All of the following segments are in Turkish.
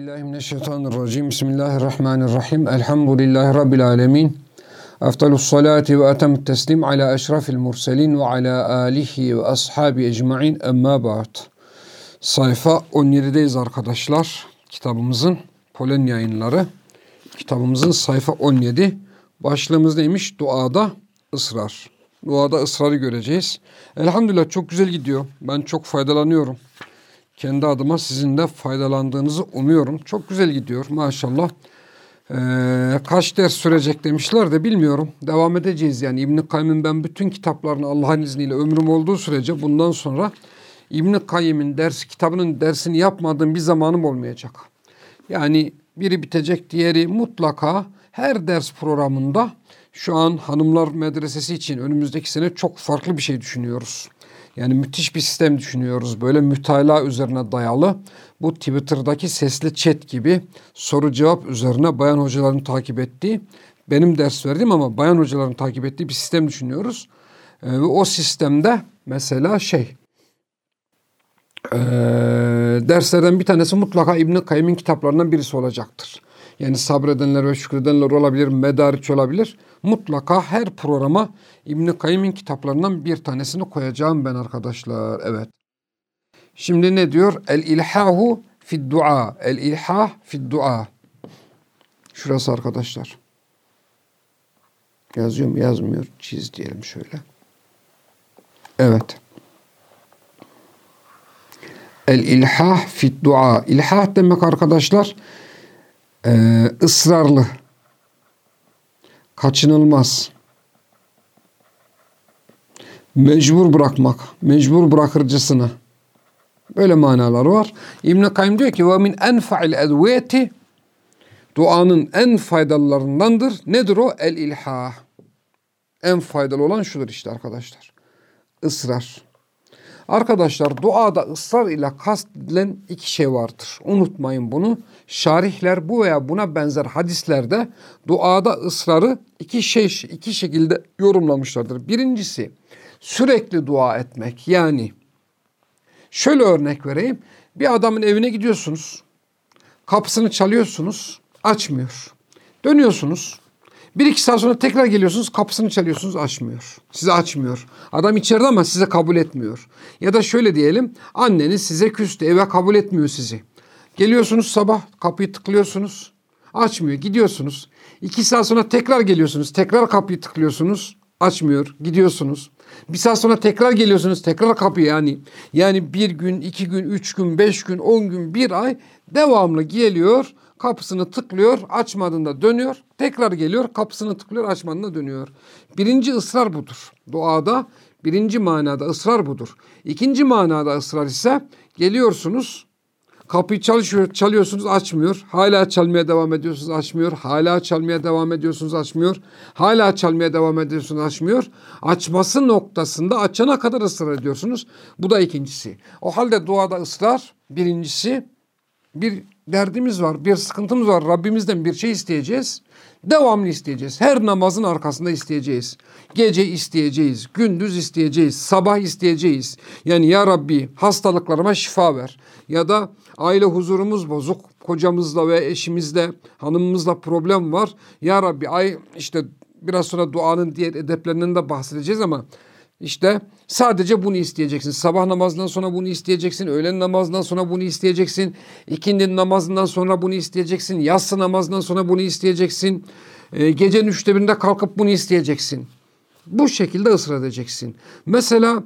billahi mineşşeytanirracim. Bismillahirrahmanirrahim. Elhamdülillahi Rabbil alemin. Eftalus salati ve etemut teslim ala eşrafil murselin ve ala alihi ve ashabi ecmain emma ba'd. Sayfa 17'deyiz arkadaşlar. Kitabımızın Polen yayınları. Kitabımızın sayfa 17. Başlığımız neymiş? Duada ısrar. Duada ısrarı göreceğiz. Elhamdülillah çok güzel gidiyor. Ben çok faydalanıyorum. Kendi adıma sizin de faydalandığınızı umuyorum. Çok güzel gidiyor maşallah. Ee, kaç ders sürecek demişler de bilmiyorum. Devam edeceğiz yani. İbn-i Kayyım'ın ben bütün kitaplarını Allah'ın izniyle ömrüm olduğu sürece bundan sonra İbn-i Kayyım'ın ders, kitabının dersini yapmadığım bir zamanım olmayacak. Yani biri bitecek diğeri mutlaka her ders programında şu an hanımlar medresesi için önümüzdeki sene çok farklı bir şey düşünüyoruz. Yani müthiş bir sistem düşünüyoruz. Böyle mütalaa üzerine dayalı. Bu Twitter'daki sesli chat gibi soru cevap üzerine bayan hocaların takip ettiği, benim ders verdiğim ama bayan hocaların takip ettiği bir sistem düşünüyoruz. Ee, ve o sistemde mesela şey, e, derslerden bir tanesi mutlaka İbn-i Kayyım'ın kitaplarından birisi olacaktır. Yani sabredenler ve şükredenler olabilir, medariç olabilir. Mutlaka her programa İbn-i Kayyım'ın kitaplarından bir tanesini koyacağım ben arkadaşlar. Evet. Şimdi ne diyor? El ilhahu fid dua. El ilhah fid dua. Şurası arkadaşlar. Yazıyor mu? Yazmıyor. Çiz diyelim şöyle. Evet. El ilhah fid dua. İlhah demek arkadaşlar e, ısrarlı, kaçınılmaz, mecbur bırakmak, mecbur bırakırcısına. Böyle manalar var. İbn-i Kayyum diyor ki وَمِنْ اَنْفَعِ الْاَدْوِيَةِ Duanın en faydalılarındandır. Nedir o? El-ilhah. En faydalı olan şudur işte arkadaşlar. Israr. Arkadaşlar duada ısrar ile kastedilen iki şey vardır. Unutmayın bunu. Şarihler bu veya buna benzer hadislerde duada ısrarı iki şey iki şekilde yorumlamışlardır. Birincisi sürekli dua etmek. Yani şöyle örnek vereyim. Bir adamın evine gidiyorsunuz. Kapısını çalıyorsunuz. Açmıyor. Dönüyorsunuz. Bir iki saat sonra tekrar geliyorsunuz kapısını çalıyorsunuz açmıyor. Size açmıyor. Adam içeride ama size kabul etmiyor. Ya da şöyle diyelim anneniz size küstü eve kabul etmiyor sizi. Geliyorsunuz sabah kapıyı tıklıyorsunuz açmıyor gidiyorsunuz. İki saat sonra tekrar geliyorsunuz tekrar kapıyı tıklıyorsunuz açmıyor gidiyorsunuz. Bir saat sonra tekrar geliyorsunuz tekrar kapıyı yani. Yani bir gün, iki gün, üç gün, beş gün, on gün, bir ay devamlı geliyor kapısını tıklıyor, açmadığında dönüyor, tekrar geliyor, kapısını tıklıyor, açmadığında dönüyor. Birinci ısrar budur. Duada birinci manada ısrar budur. İkinci manada ısrar ise geliyorsunuz, kapıyı çalışıyor, çalıyorsunuz açmıyor. Hala çalmaya devam ediyorsunuz açmıyor. Hala çalmaya devam ediyorsunuz açmıyor. Hala çalmaya devam ediyorsunuz açmıyor. Açması noktasında açana kadar ısrar ediyorsunuz. Bu da ikincisi. O halde duada ısrar birincisi bir derdimiz var, bir sıkıntımız var. Rabbimizden bir şey isteyeceğiz. Devamlı isteyeceğiz. Her namazın arkasında isteyeceğiz. Gece isteyeceğiz, gündüz isteyeceğiz, sabah isteyeceğiz. Yani ya Rabbi hastalıklarıma şifa ver. Ya da aile huzurumuz bozuk, kocamızla ve eşimizle, hanımımızla problem var. Ya Rabbi ay işte biraz sonra duanın diğer edeplerinden de bahsedeceğiz ama işte sadece bunu isteyeceksin. Sabah namazından sonra bunu isteyeceksin. Öğlen namazından sonra bunu isteyeceksin. İkindi namazından sonra bunu isteyeceksin. Yatsı namazından sonra bunu isteyeceksin. E, gecenin üçte birinde kalkıp bunu isteyeceksin. Bu şekilde ısrar edeceksin. Mesela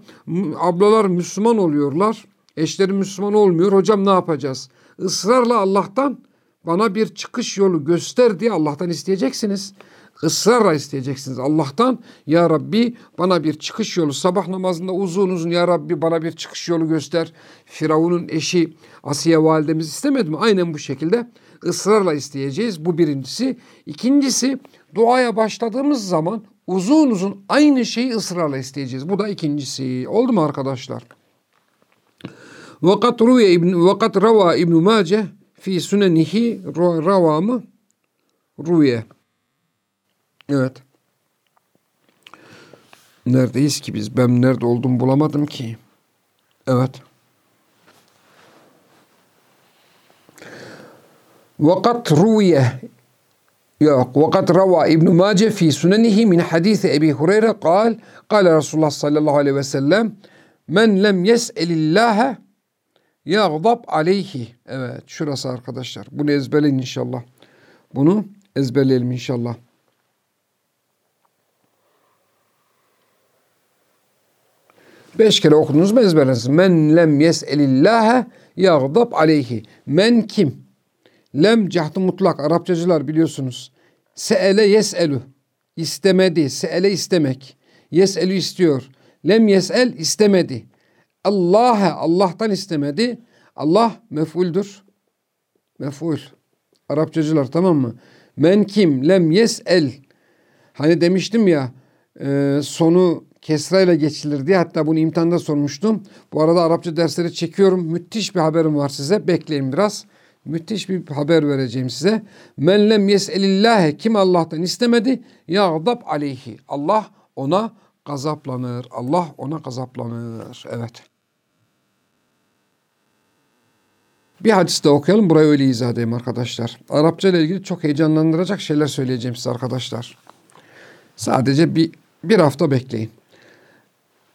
ablalar Müslüman oluyorlar. Eşleri Müslüman olmuyor. Hocam ne yapacağız? Israrla Allah'tan bana bir çıkış yolu göster diye Allah'tan isteyeceksiniz ısrarla isteyeceksiniz Allah'tan. Ya Rabbi bana bir çıkış yolu sabah namazında uzun uzun Ya Rabbi bana bir çıkış yolu göster. Firavun'un eşi Asiye validemiz istemedi mi? Aynen bu şekilde ısrarla isteyeceğiz. Bu birincisi. İkincisi duaya başladığımız zaman uzun uzun aynı şeyi ısrarla isteyeceğiz. Bu da ikincisi. Oldu mu arkadaşlar? Vakat ruye ibn vakat rava İbn Mace fi sunenihi ravamı ruye. Evet. Neredeyiz ki biz? Ben nerede olduğumu bulamadım ki. Evet. وقد روي وقد روى ابن ماجه في سننه من حديث أبي هريرة قال قال رسول الله صلى الله عليه وسلم من لم يسأل الله يغضب عليه Evet şurası arkadaşlar. Bunu ezberleyin inşallah. Bunu ezberleyelim inşallah. Beş kere okudunuz mu ezberlensin. Men lem yes'elillâhe yagdab aleyhi. Men kim? Lem cahtı mutlak. Arapçacılar biliyorsunuz. Se'ele yes'elu. İstemedi. Se'ele istemek. Yes'elu istiyor. Lem yes'el istemedi. Allah'a Allah'tan istemedi. Allah mef'uldür. Mef'ul. Arapçacılar tamam mı? Men kim lem yes'el. Hani demiştim ya e, sonu kesrayla geçilir diye hatta bunu imtihanda sormuştum. Bu arada Arapça dersleri çekiyorum. Müthiş bir haberim var size. Bekleyin biraz. Müthiş bir haber vereceğim size. Men lem yes'elillâhe kim Allah'tan istemedi yağdab aleyhi. Allah ona gazaplanır. Allah ona gazaplanır. Evet. Bir hadis de okuyalım. Burayı öyle izah edeyim arkadaşlar. Arapça ile ilgili çok heyecanlandıracak şeyler söyleyeceğim size arkadaşlar. Sadece bir, bir hafta bekleyin.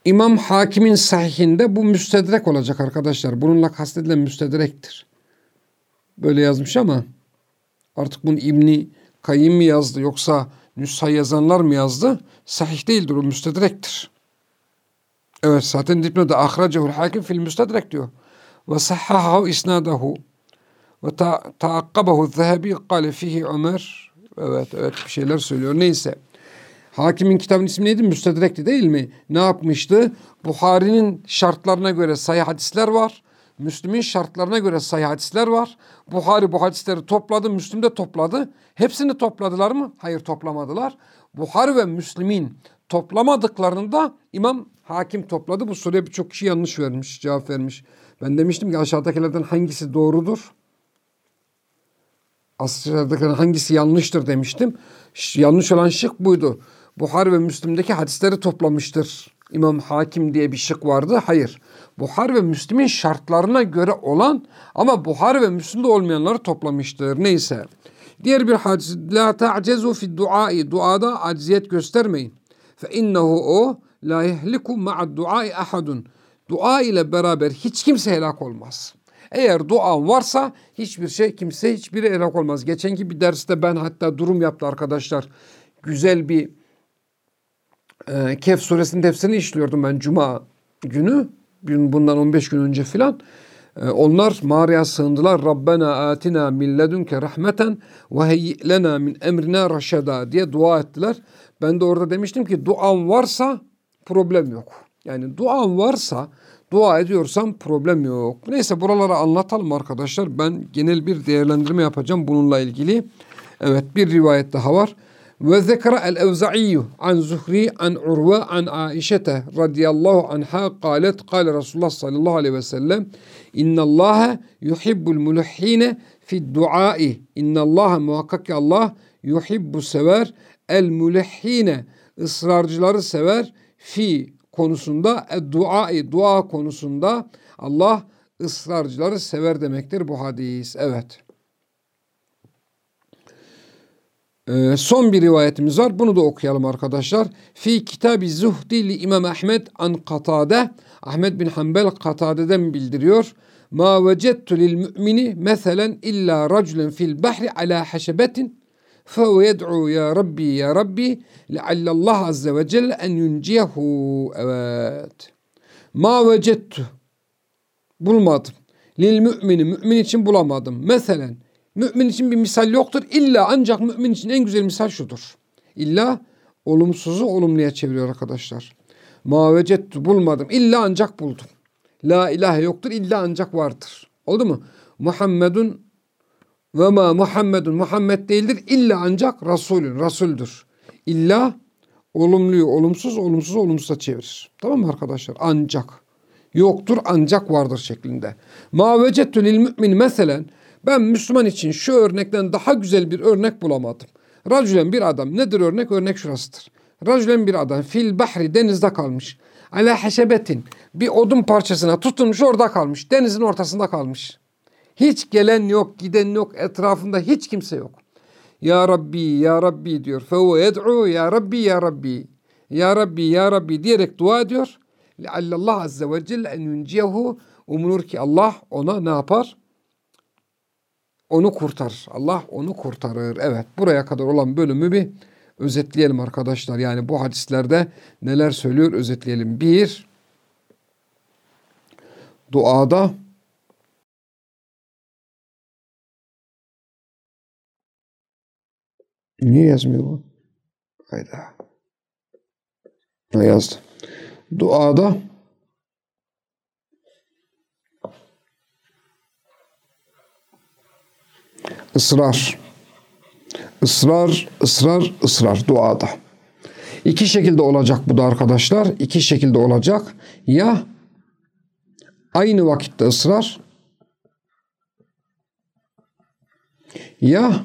İmam Hakim'in sahihinde bu müstedrek olacak arkadaşlar. Bununla kastedilen müstedrektir. Böyle yazmış ama artık bunu İbni Kayyim mi yazdı yoksa Nüsha yazanlar mı yazdı? Sahih değildir o müstedrektir. Evet zaten dipnoda ahracehul hakim fil müstedrek diyor. Ve sahhahahu isnadahu ve taakkabahu zehebi kale fihi Ömer. Evet evet bir şeyler söylüyor. Neyse. Hakimin kitabın ismi neydi? Müstedrekti değil mi? Ne yapmıştı? Buhari'nin şartlarına göre sayı hadisler var. Müslüm'ün şartlarına göre sayı hadisler var. Buhari bu hadisleri topladı, Müslüm de topladı. Hepsini topladılar mı? Hayır toplamadılar. Buhari ve Müslim'in toplamadıklarını da İmam Hakim topladı. Bu soruya birçok kişi yanlış vermiş, cevap vermiş. Ben demiştim ki aşağıdakilerden hangisi doğrudur? Aşağıdakilerden hangisi yanlıştır demiştim. Yanlış olan şık buydu. Buhar ve Müslim'deki hadisleri toplamıştır. İmam Hakim diye bir şık vardı. Hayır. Buhar ve Müslim'in şartlarına göre olan ama Buhar ve Müslim'de olmayanları toplamıştır. Neyse. Diğer bir hadis. La ta'cezu fi duai. Duada acziyet göstermeyin. Fe innehu o la yehliku ma'ad duai ahadun. Dua ile beraber hiç kimse helak olmaz. Eğer duan varsa hiçbir şey kimse hiçbiri helak olmaz. Geçenki bir derste ben hatta durum yaptı arkadaşlar. Güzel bir e, Kehf suresinin tefsirini işliyordum ben cuma günü. Bundan 15 gün önce filan. E, onlar mağaraya sığındılar. Rabbena atina min ledunke rahmeten ve heyyi min emrina raşada diye dua ettiler. Ben de orada demiştim ki duan varsa problem yok. Yani duan varsa dua ediyorsam problem yok. Neyse buraları anlatalım arkadaşlar. Ben genel bir değerlendirme yapacağım bununla ilgili. Evet bir rivayet daha var. Ve zekara el-Evza'i an Zuhri an Urve an Aişete radıyallahu anha kalet kale Resulullah sallallahu aleyhi ve sellem İnna Allah yuhibbul mulhine fi duai. İnna Allah muhakkak ki Allah yuhibbu sever el mulhine ısrarcıları sever fi konusunda dua dua konusunda Allah ısrarcıları sever demektir bu hadis. Evet. Ee, son bir rivayetimiz var. Bunu da okuyalım arkadaşlar. Fi kitabı zuhdi li İmam Ahmed an Katade. Ahmed bin Hanbel Katade'den bildiriyor. Ma vecettu lil mümini meselen illa raculen fil bahri ala haşebetin فهو يدعو يا ربي يا ربي لعل الله عز وجل أن ينجيه evet ma vecettu bulmadım lil mümini mümin için bulamadım mesela mümin için bir misal yoktur illa ancak mümin için en güzel misal şudur illa olumsuzu olumluya çeviriyor arkadaşlar ma bulmadım illa ancak buldum la ilahe yoktur illa ancak vardır oldu mu Muhammedun ve ma Muhammedun Muhammed değildir illa ancak Resulün Resuldür. İlla olumluyu olumsuz olumsuz olumsuza çevirir. Tamam mı arkadaşlar? Ancak. Yoktur ancak vardır şeklinde. Ma vecettu mümin meselen ben Müslüman için şu örnekten daha güzel bir örnek bulamadım. Racülen bir adam. Nedir örnek? Örnek şurasıdır. Racülen bir adam fil bahri denizde kalmış. Ala haşebetin bir odun parçasına tutunmuş orada kalmış. Denizin ortasında kalmış. Hiç gelen yok, giden yok, etrafında hiç kimse yok. Ya Rabbi, Ya Rabbi diyor. Fehuve yed'u Ya Rabbi, Ya Rabbi. Ya Rabbi, Ya Rabbi diyerek dua ediyor. Allah Azze ve Celle en yunciyehu. Umulur ki Allah ona ne yapar? Onu kurtar. Allah onu kurtarır. Evet buraya kadar olan bölümü bir özetleyelim arkadaşlar. Yani bu hadislerde neler söylüyor özetleyelim. Bir, duada Niye yazmıyor bu? Hayda. Ne yazdı? Duada ısrar. Israr, ısrar, ısrar duada. İki şekilde olacak bu da arkadaşlar. İki şekilde olacak. Ya aynı vakitte ısrar ya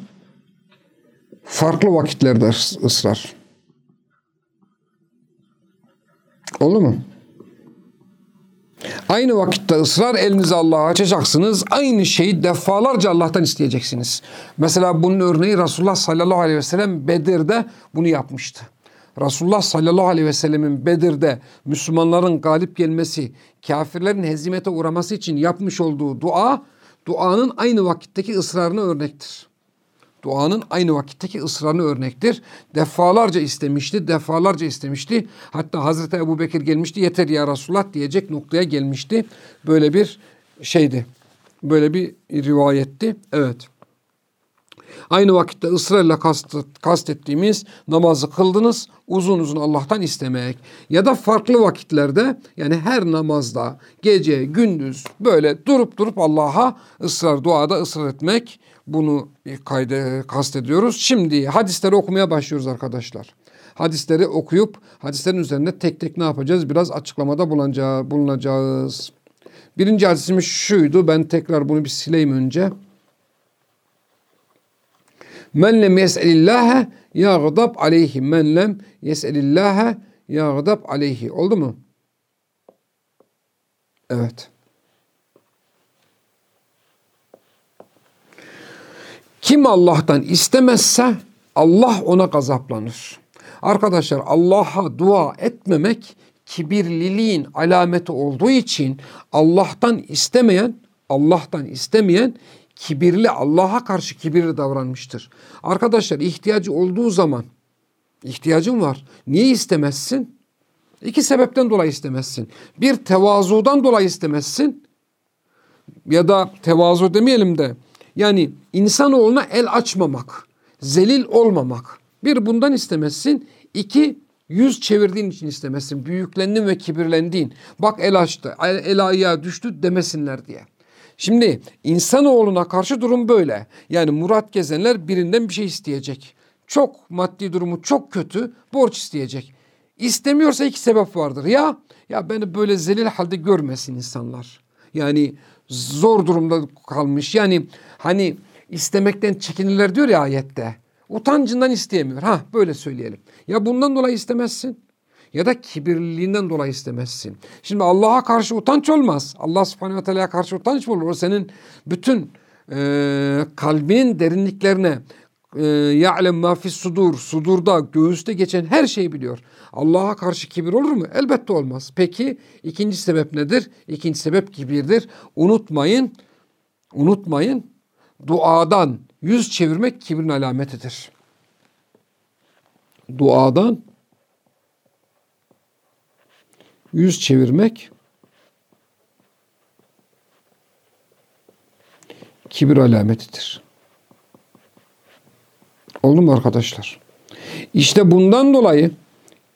farklı vakitlerde ısrar. Olur mu? Aynı vakitte ısrar elinizi Allah'a açacaksınız. Aynı şeyi defalarca Allah'tan isteyeceksiniz. Mesela bunun örneği Resulullah sallallahu aleyhi ve sellem Bedir'de bunu yapmıştı. Resulullah sallallahu aleyhi ve sellemin Bedir'de Müslümanların galip gelmesi, kafirlerin hezimete uğraması için yapmış olduğu dua, duanın aynı vakitteki ısrarına örnektir duanın aynı vakitteki ısrarını örnektir. Defalarca istemişti, defalarca istemişti. Hatta Hazreti Ebu Bekir gelmişti, yeter ya Resulullah diyecek noktaya gelmişti. Böyle bir şeydi, böyle bir rivayetti. Evet. Aynı vakitte ısrarla kast, kastettiğimiz namazı kıldınız uzun uzun Allah'tan istemek. Ya da farklı vakitlerde yani her namazda gece gündüz böyle durup durup Allah'a ısrar duada ısrar etmek bunu kayde kastediyoruz. Şimdi hadisleri okumaya başlıyoruz arkadaşlar. Hadisleri okuyup hadislerin üzerinde tek tek ne yapacağız? Biraz açıklamada bulunacağız. Birinci hadisimiz şuydu. Ben tekrar bunu bir sileyim önce. Men lem yes'elillâhe yâgdab aleyhi. Men lem yes'elillâhe yâgdab aleyhi. Oldu mu? Evet. Kim Allah'tan istemezse Allah ona gazaplanır. Arkadaşlar Allah'a dua etmemek kibirliliğin alameti olduğu için Allah'tan istemeyen, Allah'tan istemeyen kibirli, Allah'a karşı kibirli davranmıştır. Arkadaşlar ihtiyacı olduğu zaman, ihtiyacın var. Niye istemezsin? İki sebepten dolayı istemezsin. Bir tevazudan dolayı istemezsin. Ya da tevazu demeyelim de yani insanoğluna el açmamak, zelil olmamak. Bir bundan istemezsin. İki yüz çevirdiğin için istemezsin. Büyüklendin ve kibirlendiğin. Bak el açtı, el, el ayağa düştü demesinler diye. Şimdi insanoğluna karşı durum böyle. Yani Murat Gezenler birinden bir şey isteyecek. Çok maddi durumu çok kötü borç isteyecek. İstemiyorsa iki sebep vardır. Ya ya beni böyle zelil halde görmesin insanlar. Yani zor durumda kalmış. Yani hani istemekten çekinirler diyor ya ayette. Utancından isteyemiyor. Ha böyle söyleyelim. Ya bundan dolayı istemezsin ya da kibirliliğinden dolayı istemezsin. Şimdi Allah'a karşı utanç olmaz. Allah subhanehu ve teala'ya karşı utanç olur? O senin bütün e, kalbinin derinliklerine ya'lem ma fis sudur, sudurda, göğüste geçen her şeyi biliyor. Allah'a karşı kibir olur mu? Elbette olmaz. Peki ikinci sebep nedir? İkinci sebep kibirdir. Unutmayın, unutmayın duadan yüz çevirmek kibrin alametidir. Duadan yüz çevirmek kibir alametidir. Oldu mu arkadaşlar? İşte bundan dolayı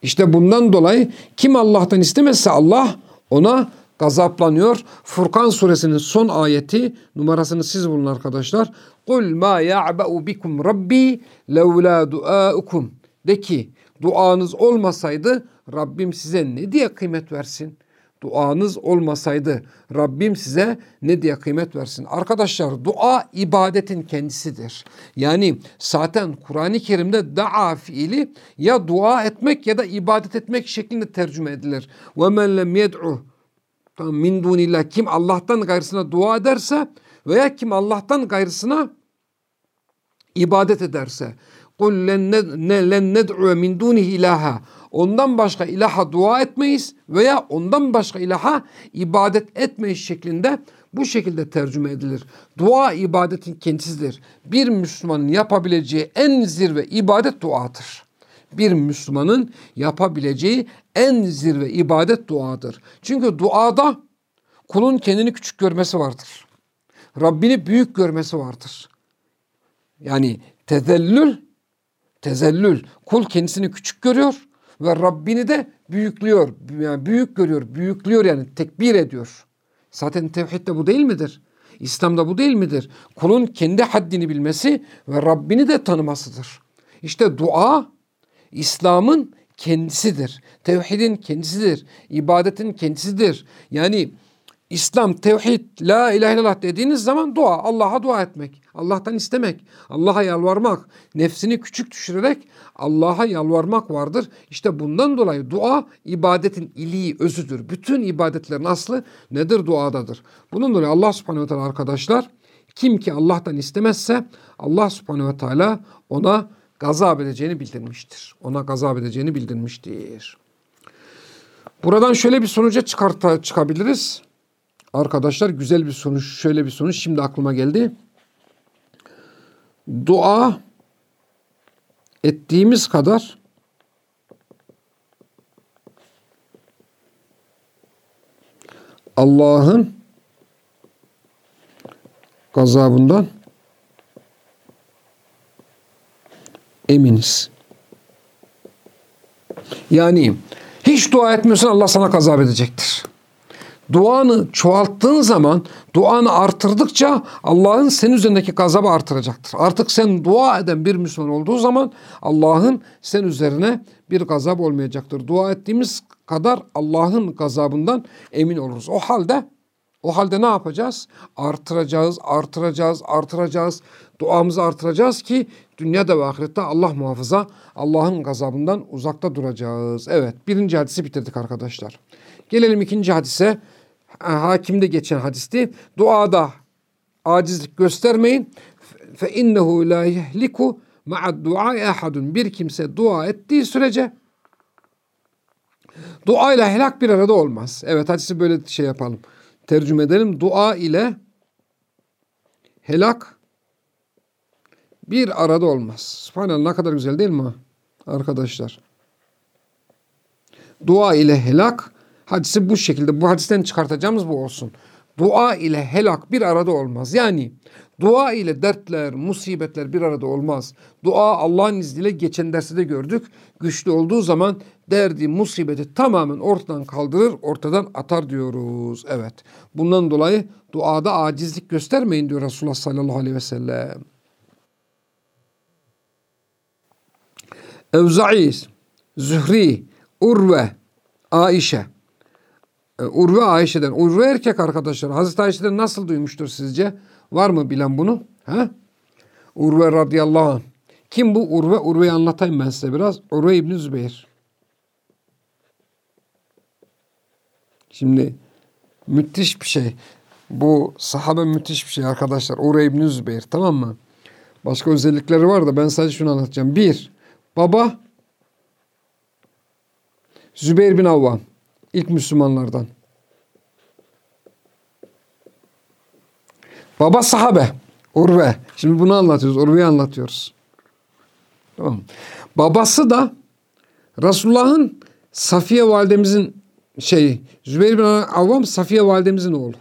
işte bundan dolayı kim Allah'tan istemezse Allah ona gazaplanıyor. Furkan suresinin son ayeti numarasını siz bulun arkadaşlar. Kul ma ya'ba'u bikum rabbi levla duaukum. De ki duanız olmasaydı Rabbim size ne diye kıymet versin? Duanız olmasaydı Rabbim size ne diye kıymet versin? Arkadaşlar dua ibadetin kendisidir. Yani zaten Kur'an-ı Kerim'de daa fiili ya dua etmek ya da ibadet etmek şeklinde tercüme edilir. Men lem yed'u min dunillah kim Allah'tan gayrısına dua ederse veya kim Allah'tan gayrısına ibadet ederse len ned'u min dunihi ilaha ondan başka ilaha dua etmeyiz veya ondan başka ilaha ibadet etmeyiz şeklinde bu şekilde tercüme edilir. Dua ibadetin kendisidir. Bir Müslümanın yapabileceği en zirve ibadet duadır. Bir Müslümanın yapabileceği en zirve ibadet duadır. Çünkü duada kulun kendini küçük görmesi vardır. Rabbini büyük görmesi vardır. Yani tezellül, tezellül. Kul kendisini küçük görüyor ve Rabbini de büyüklüyor. Yani büyük görüyor, büyüklüyor yani tekbir ediyor. Zaten tevhid de bu değil midir? İslam'da bu değil midir? Kulun kendi haddini bilmesi ve Rabbini de tanımasıdır. İşte dua İslam'ın kendisidir. Tevhidin kendisidir. ibadetin kendisidir. Yani İslam, tevhid, la ilahe illallah dediğiniz zaman dua, Allah'a dua etmek, Allah'tan istemek, Allah'a yalvarmak, nefsini küçük düşürerek Allah'a yalvarmak vardır. İşte bundan dolayı dua ibadetin iliği, özüdür. Bütün ibadetlerin aslı nedir? Duadadır. Bunun dolayı Allah subhanehu ve teala arkadaşlar kim ki Allah'tan istemezse Allah subhanehu ve teala ona gazap edeceğini bildirmiştir. Ona gazap edeceğini bildirmiştir. Buradan şöyle bir sonuca çıkarta, çıkabiliriz. Arkadaşlar güzel bir sonuç, şöyle bir sonuç şimdi aklıma geldi. Dua ettiğimiz kadar Allah'ın gazabından eminiz. Yani hiç dua etmiyorsan Allah sana gazap edecektir. Duanı çoğalttığın zaman, duanı artırdıkça Allah'ın senin üzerindeki gazabı artıracaktır. Artık sen dua eden bir Müslüman olduğu zaman Allah'ın sen üzerine bir gazap olmayacaktır. Dua ettiğimiz kadar Allah'ın gazabından emin oluruz. O halde o halde ne yapacağız? Artıracağız, artıracağız, artıracağız. Duamızı artıracağız ki dünyada ve ahirette Allah muhafaza Allah'ın gazabından uzakta duracağız. Evet birinci hadisi bitirdik arkadaşlar. Gelelim ikinci hadise hakimde geçen hadisti. Duada acizlik göstermeyin. Fe innehu la yehliku ma'ad du'a ahadun. Bir kimse dua ettiği sürece dua ile helak bir arada olmaz. Evet hadisi böyle şey yapalım. Tercüme edelim. Dua ile helak bir arada olmaz. Subhanallah ne kadar güzel değil mi arkadaşlar? Dua ile helak Hadisi bu şekilde. Bu hadisten çıkartacağımız bu olsun. Dua ile helak bir arada olmaz. Yani dua ile dertler, musibetler bir arada olmaz. Dua Allah'ın izniyle geçen derste de gördük. Güçlü olduğu zaman derdi, musibeti tamamen ortadan kaldırır, ortadan atar diyoruz. Evet. Bundan dolayı duada acizlik göstermeyin diyor Resulullah sallallahu aleyhi ve sellem. Evza'i, Zühri, Urve, Aişe Urve Ayşe'den. Urve erkek arkadaşlar. Hazreti Ayşe'den nasıl duymuştur sizce? Var mı bilen bunu? He? Urve radıyallahu anh. Kim bu Urve? Urve'yi anlatayım ben size biraz. Urve İbni Zübeyir. Şimdi müthiş bir şey. Bu sahabe müthiş bir şey arkadaşlar. Urve İbni Zübeyir tamam mı? Başka özellikleri var da ben sadece şunu anlatacağım. Bir, baba Zübeyir bin Avvam. İlk Müslümanlardan. Baba sahabe. Urve. Şimdi bunu anlatıyoruz. Urve'yi anlatıyoruz. Tamam. Babası da Resulullah'ın Safiye validemizin şey Zübeyir bin Avvam Safiye validemizin oğlu.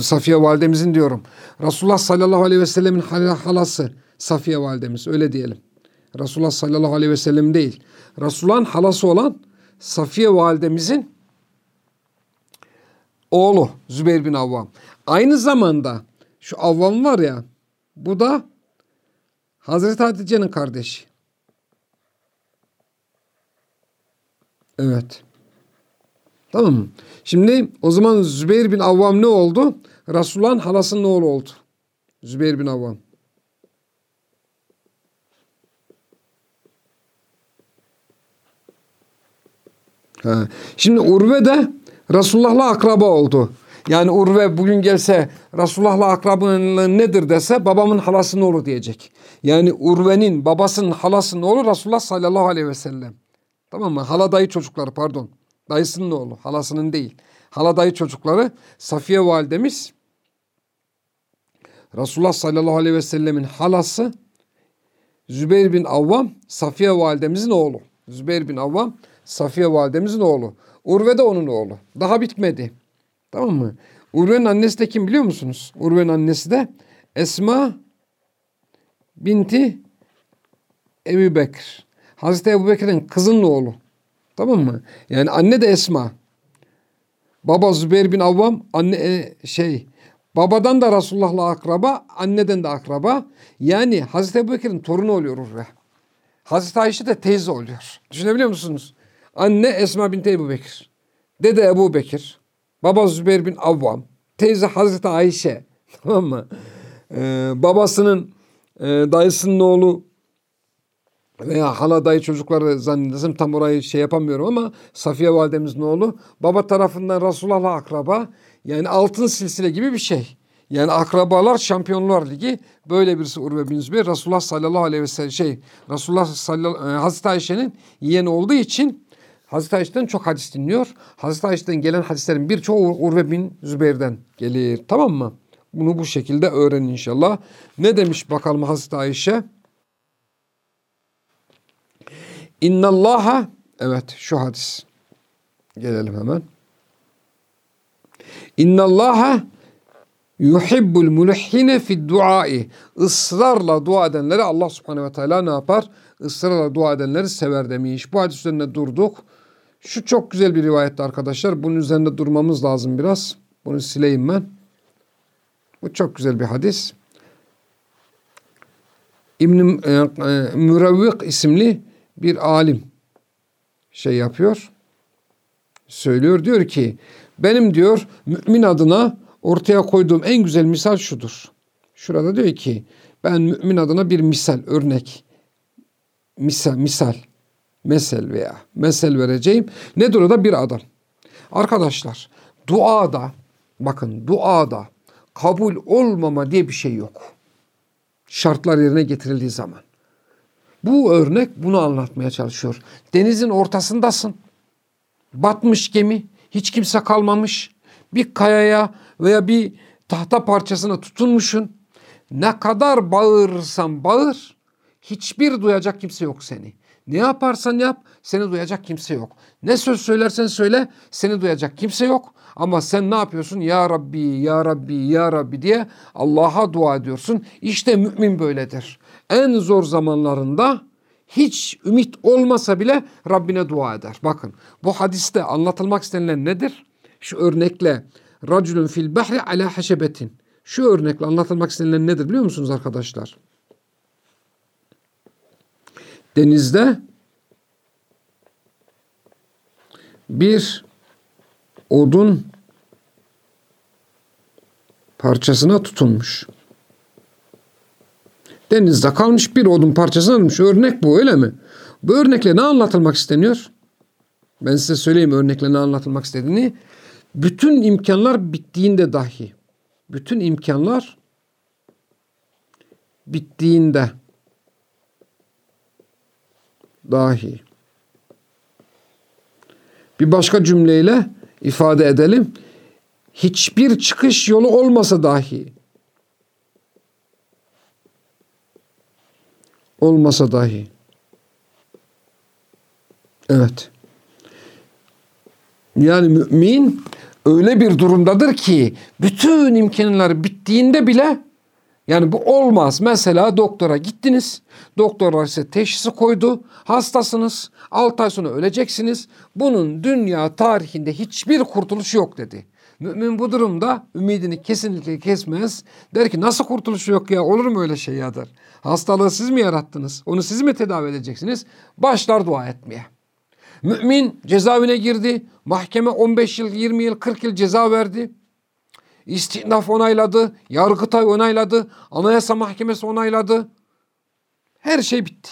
Safiye validemizin diyorum. Resulullah sallallahu aleyhi ve sellemin halası Safiye validemiz öyle diyelim. Resulullah sallallahu aleyhi ve sellem değil. Resulullah'ın halası olan Safiye validemizin oğlu Zübeyir bin Avvam. Aynı zamanda şu Avvam var ya bu da Hazreti Hatice'nin kardeşi. Evet. Tamam mı? Şimdi o zaman Zübeyir bin Avvam ne oldu? Resulullah'ın halasının oğlu oldu. Zübeyir bin Avvam. Şimdi Urve de Resulullah'la akraba oldu. Yani Urve bugün gelse Resulullah'la akrabalığı nedir dese babamın halasının oğlu diyecek. Yani Urve'nin babasının halasının oğlu Resulullah sallallahu aleyhi ve sellem. Tamam mı? Hala dayı çocukları pardon. Dayısının oğlu halasının değil. Hala dayı çocukları Safiye validemiz Resulullah sallallahu aleyhi ve sellemin halası Zübeyir bin Avvam Safiye validemizin oğlu. Zübeyir bin Avvam Safiye validemizin oğlu. Urve de onun oğlu. Daha bitmedi. Tamam mı? Urve'nin annesi de kim biliyor musunuz? Urve'nin annesi de Esma binti Ebu Bekir. Hazreti Ebu Bekir'in kızının oğlu. Tamam mı? Yani anne de Esma. Baba Zübeyir bin Avvam anne e, şey babadan da Resulullah'la akraba, anneden de akraba. Yani Hazreti Ebu Bekir'in torunu oluyor Urve. Hazreti Ayşe de teyze oluyor. Düşünebiliyor musunuz? Anne Esma binti Ebu Bekir. Dede Ebu Bekir. Baba Zübeyir bin Avvam. Teyze Hazreti Ayşe. Tamam mı? Ee, babasının e, dayısının oğlu veya hala dayı çocukları zannedersem tam orayı şey yapamıyorum ama Safiye validemizin oğlu baba tarafından Resulullah'la akraba yani altın silsile gibi bir şey. Yani akrabalar Şampiyonlar Ligi böyle birisi Urve bin Zübeyir Resulullah sallallahu aleyhi ve sellem şey Resulullah sallallahu e, Hazreti Ayşe'nin yeğeni olduğu için Hazreti Ayşe'den çok hadis dinliyor. Hazreti Ayşe'den gelen hadislerin birçoğu Urve bin Zübeyir'den gelir. Tamam mı? Bunu bu şekilde öğrenin inşallah. Ne demiş bakalım Hazreti Ayşe? İnnallaha evet şu hadis. Gelelim hemen. İnnallaha yuhibbul mulhine fi duai. Israrla dua edenleri Allah subhanehu ve teala ne yapar? Israrla dua edenleri sever demiş. Bu hadis üzerinde durduk. Şu çok güzel bir rivayetti arkadaşlar. Bunun üzerinde durmamız lazım biraz. Bunu sileyim ben. Bu çok güzel bir hadis. İbn e, e, isimli bir alim şey yapıyor. Söylüyor diyor ki benim diyor mümin adına ortaya koyduğum en güzel misal şudur. Şurada diyor ki ben mümin adına bir misal, örnek, misal, misal, mesel veya mesel vereceğim. Nedir o da bir adam. Arkadaşlar duada bakın duada kabul olmama diye bir şey yok. Şartlar yerine getirildiği zaman. Bu örnek bunu anlatmaya çalışıyor. Denizin ortasındasın. Batmış gemi, hiç kimse kalmamış. Bir kayaya veya bir tahta parçasına tutunmuşsun. Ne kadar bağırırsan bağır, hiçbir duyacak kimse yok seni. Ne yaparsan yap, seni duyacak kimse yok. Ne söz söylersen söyle, seni duyacak kimse yok. Ama sen ne yapıyorsun? Ya Rabbi, Ya Rabbi, Ya Rabbi diye Allah'a dua ediyorsun. İşte mümin böyledir. En zor zamanlarında hiç ümit olmasa bile Rabbine dua eder. Bakın bu hadiste anlatılmak istenilen nedir? Şu örnekle raculun fil bahri ala haşebetin. Şu örnekle anlatılmak istenilen nedir biliyor musunuz arkadaşlar? Denizde bir odun parçasına tutunmuş. Denizde kalmış bir odun parçasını almış. Örnek bu öyle mi? Bu örnekle ne anlatılmak isteniyor? Ben size söyleyeyim örnekle ne anlatılmak istediğini. Bütün imkanlar bittiğinde dahi. Bütün imkanlar bittiğinde dahi. Bir başka cümleyle ifade edelim. Hiçbir çıkış yolu olmasa dahi olmasa dahi. Evet. Yani mümin öyle bir durumdadır ki bütün imkanlar bittiğinde bile yani bu olmaz. Mesela doktora gittiniz. Doktor size teşhisi koydu. Hastasınız. 6 ay sonra öleceksiniz. Bunun dünya tarihinde hiçbir kurtuluş yok dedi. Mümin bu durumda ümidini kesinlikle kesmez. Der ki nasıl kurtuluş yok ya olur mu öyle şey ya der. Hastalığı siz mi yarattınız? Onu siz mi tedavi edeceksiniz? Başlar dua etmeye. Mümin cezaevine girdi. Mahkeme 15 yıl, 20 yıl, 40 yıl ceza verdi. İstinaf onayladı. Yargıtay onayladı. Anayasa Mahkemesi onayladı. Her şey bitti.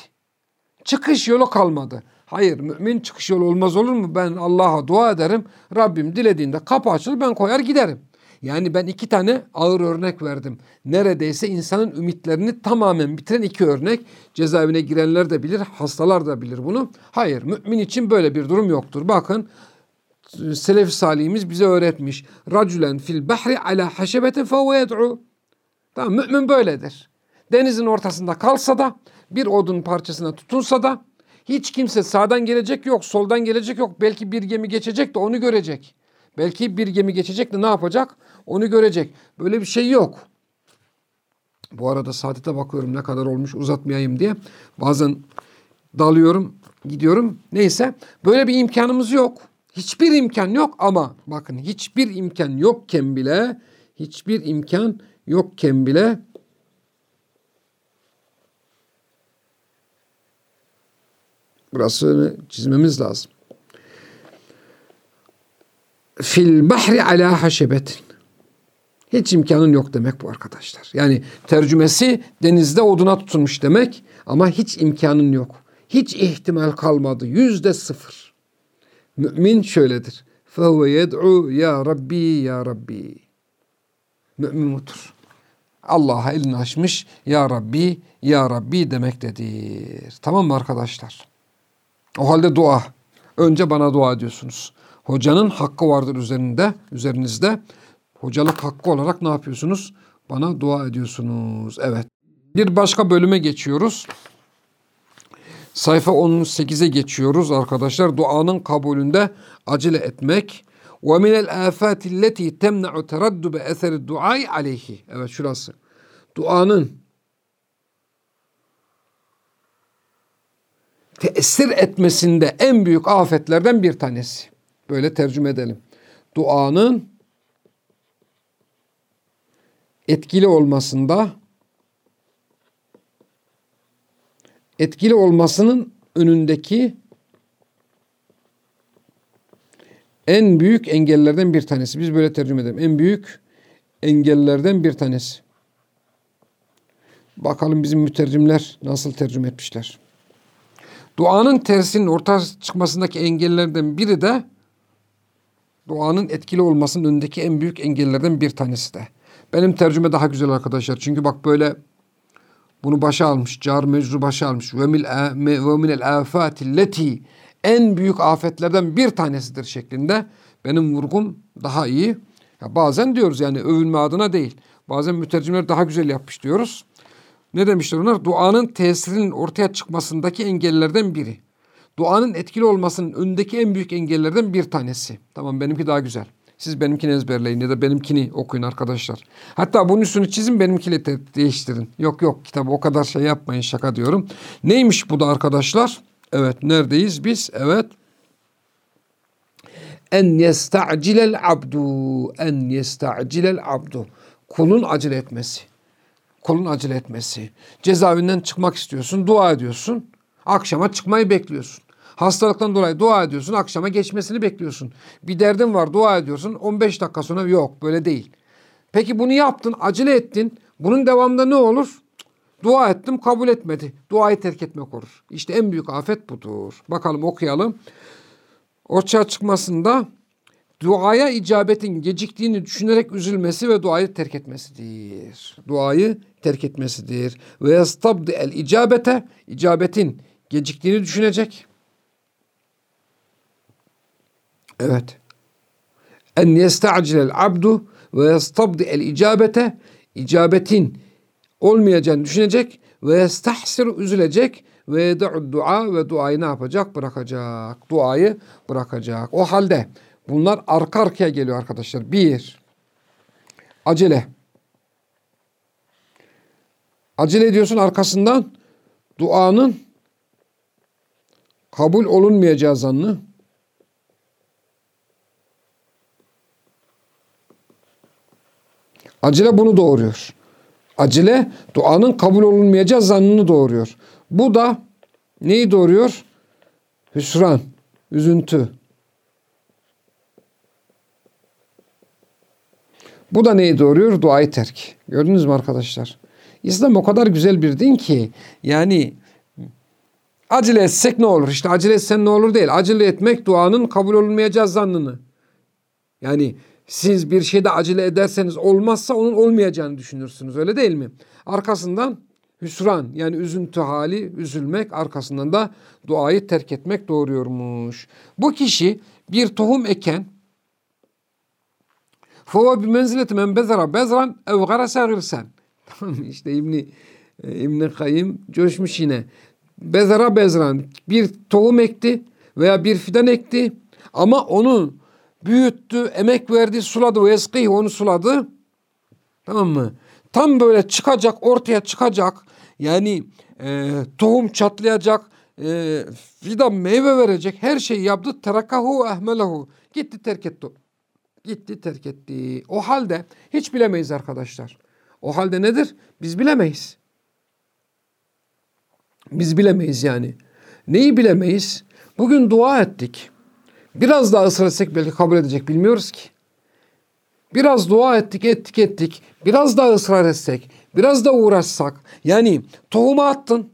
Çıkış yolu kalmadı. Hayır mümin çıkış yolu olmaz olur mu? Ben Allah'a dua ederim. Rabbim dilediğinde kapı açılır ben koyar giderim. Yani ben iki tane ağır örnek verdim. Neredeyse insanın ümitlerini tamamen bitiren iki örnek. Cezaevine girenler de bilir, hastalar da bilir bunu. Hayır, mümin için böyle bir durum yoktur. Bakın Selef salihimiz bize öğretmiş. Racülen fil bahri ala haşebete fehuve yed'u. Tamam mümin böyledir. Denizin ortasında kalsa da bir odun parçasına tutunsa da hiç kimse sağdan gelecek yok, soldan gelecek yok. Belki bir gemi geçecek de onu görecek. Belki bir gemi geçecek de ne yapacak? Onu görecek. Böyle bir şey yok. Bu arada saate bakıyorum ne kadar olmuş uzatmayayım diye. Bazen dalıyorum, gidiyorum. Neyse böyle bir imkanımız yok. Hiçbir imkan yok ama bakın hiçbir imkan yokken bile hiçbir imkan yokken bile burasını çizmemiz lazım. Fil bahri ala haşebetin. Hiç imkanın yok demek bu arkadaşlar. Yani tercümesi denizde oduna tutulmuş demek ama hiç imkanın yok. Hiç ihtimal kalmadı. Yüzde sıfır. Mümin şöyledir. فَهُوَ يَدْعُوا ya Rabbi ya Rabbi. Mümin budur. Allah'a elini açmış ya Rabbi ya Rabbi demektedir. Tamam mı arkadaşlar? O halde dua. Önce bana dua ediyorsunuz. Hocanın hakkı vardır üzerinde, üzerinizde. Hocalık hakkı olarak ne yapıyorsunuz? Bana dua ediyorsunuz. Evet. Bir başka bölüme geçiyoruz. Sayfa 18'e geçiyoruz arkadaşlar. Duanın kabulünde acele etmek. Minel afati allati temna'u teraddube eseri duai aleyhi. Evet şurası. Duanın tesir etmesinde en büyük afetlerden bir tanesi. Böyle tercüme edelim. Duanın etkili olmasında etkili olmasının önündeki en büyük engellerden bir tanesi. Biz böyle tercüme edelim. En büyük engellerden bir tanesi. Bakalım bizim mütercimler nasıl tercüme etmişler. Duanın tersinin ortaya çıkmasındaki engellerden biri de duanın etkili olmasının önündeki en büyük engellerden bir tanesi de. Benim tercüme daha güzel arkadaşlar. Çünkü bak böyle bunu başa almış. Car mecru başa almış. Ve minel afati en büyük afetlerden bir tanesidir şeklinde. Benim vurgum daha iyi. Ya bazen diyoruz yani övünme adına değil. Bazen mütercimler daha güzel yapmış diyoruz. Ne demişler onlar? Duanın tesirinin ortaya çıkmasındaki engellerden biri. Duanın etkili olmasının önündeki en büyük engellerden bir tanesi. Tamam benimki daha güzel. Siz benimkini ezberleyin ya da benimkini okuyun arkadaşlar. Hatta bunun üstünü çizin benimkiyle de değiştirin. Yok yok kitabı o kadar şey yapmayın şaka diyorum. Neymiş bu da arkadaşlar? Evet neredeyiz biz? Evet. En yesta'cilel abdu. En yesta'cilel abdu. Kulun acele etmesi. Kulun acele etmesi. Cezaevinden çıkmak istiyorsun, dua ediyorsun. Akşama çıkmayı bekliyorsun. Hastalıktan dolayı dua ediyorsun. Akşama geçmesini bekliyorsun. Bir derdin var dua ediyorsun. 15 dakika sonra yok böyle değil. Peki bunu yaptın acele ettin. Bunun devamında ne olur? Dua ettim kabul etmedi. Duayı terk etmek olur. İşte en büyük afet budur. Bakalım okuyalım. Ortaya çıkmasında duaya icabetin geciktiğini düşünerek üzülmesi ve duayı terk etmesidir. Duayı terk etmesidir. Ve yastabdi el icabete icabetin geciktiğini düşünecek. Evet. En yesta'cilel abdu ve yastabdi el icabete icabetin olmayacağını düşünecek ve yestahsir üzülecek ve yede'u dua ve duayı ne yapacak? Bırakacak. Duayı bırakacak. O halde bunlar arka arkaya geliyor arkadaşlar. Bir, acele. Acele ediyorsun arkasından duanın kabul olunmayacağı zannı. Acele bunu doğuruyor. Acele duanın kabul olunmayacağı zannını doğuruyor. Bu da neyi doğuruyor? Hüsran, üzüntü. Bu da neyi doğuruyor? Duayı terk. Gördünüz mü arkadaşlar? İslam o kadar güzel bir din ki yani Acele etsek ne olur? İşte acele etsen ne olur değil. Acele etmek duanın kabul olunmayacağı zannını. Yani siz bir şeyde acele ederseniz olmazsa onun olmayacağını düşünürsünüz öyle değil mi? Arkasından hüsran yani üzüntü hali üzülmek arkasından da duayı terk etmek doğuruyormuş. Bu kişi bir tohum eken Fova bi menzileti men bezara bezran ev garasa. Tamam işte İbni, e, İbni Kayyım coşmuş yine. Bezara bezran bir tohum ekti veya bir fidan ekti ama onu büyüttü, emek verdi, suladı ve eskih onu suladı. Tamam mı? Tam böyle çıkacak, ortaya çıkacak. Yani e, tohum çatlayacak, e, fidan meyve verecek. Her şeyi yaptı. Terakahu ehmelehu. Gitti terk etti. Gitti terk etti. O halde hiç bilemeyiz arkadaşlar. O halde nedir? Biz bilemeyiz. Biz bilemeyiz yani. Neyi bilemeyiz? Bugün dua ettik. Biraz daha ısrar etsek belki kabul edecek bilmiyoruz ki. Biraz dua ettik, ettik, ettik. Biraz daha ısrar etsek, biraz da uğraşsak. Yani tohumu attın,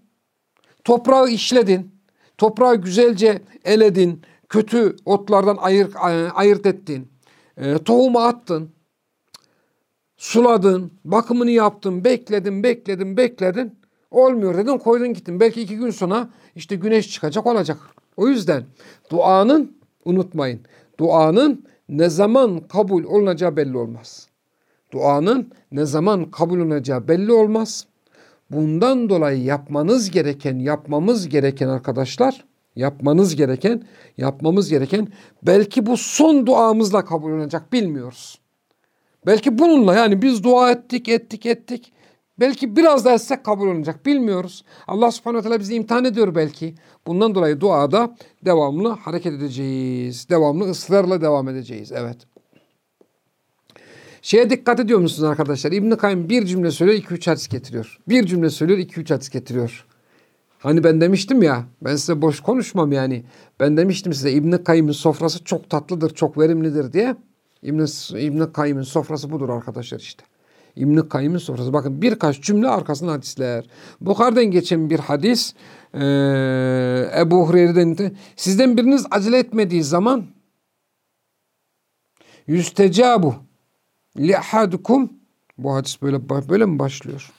toprağı işledin, toprağı güzelce eledin, kötü otlardan ayır, ayırt ettin. E, tohumu attın, suladın, bakımını yaptın, bekledin, bekledin, bekledin. Olmuyor dedin koydun gittin. Belki iki gün sonra işte güneş çıkacak olacak. O yüzden duanın unutmayın. Duanın ne zaman kabul olunacağı belli olmaz. Duanın ne zaman kabul olunacağı belli olmaz. Bundan dolayı yapmanız gereken, yapmamız gereken arkadaşlar, yapmanız gereken, yapmamız gereken belki bu son duamızla kabul olacak bilmiyoruz. Belki bununla yani biz dua ettik, ettik, ettik. Belki biraz daha etsek kabul olacak. Bilmiyoruz. Allah subhanahu teala bizi imtihan ediyor belki. Bundan dolayı duada devamlı hareket edeceğiz. Devamlı ısrarla devam edeceğiz. Evet. Şeye dikkat ediyor musunuz arkadaşlar? İbn-i Kayyum bir cümle söylüyor, iki üç hadis getiriyor. Bir cümle söylüyor, iki üç hadis getiriyor. Hani ben demiştim ya, ben size boş konuşmam yani. Ben demiştim size İbn-i Kayyum'un sofrası çok tatlıdır, çok verimlidir diye. İbn-i İbn Kayyum'un sofrası budur arkadaşlar işte. İbn-i Kayyım'ın sofrası. Bakın birkaç cümle arkasında hadisler. Bukhari'den geçen bir hadis e, Ebu Hureyre'den sizden biriniz acele etmediği zaman yüstecabu li ahadukum bu hadis böyle böyle mi başlıyor?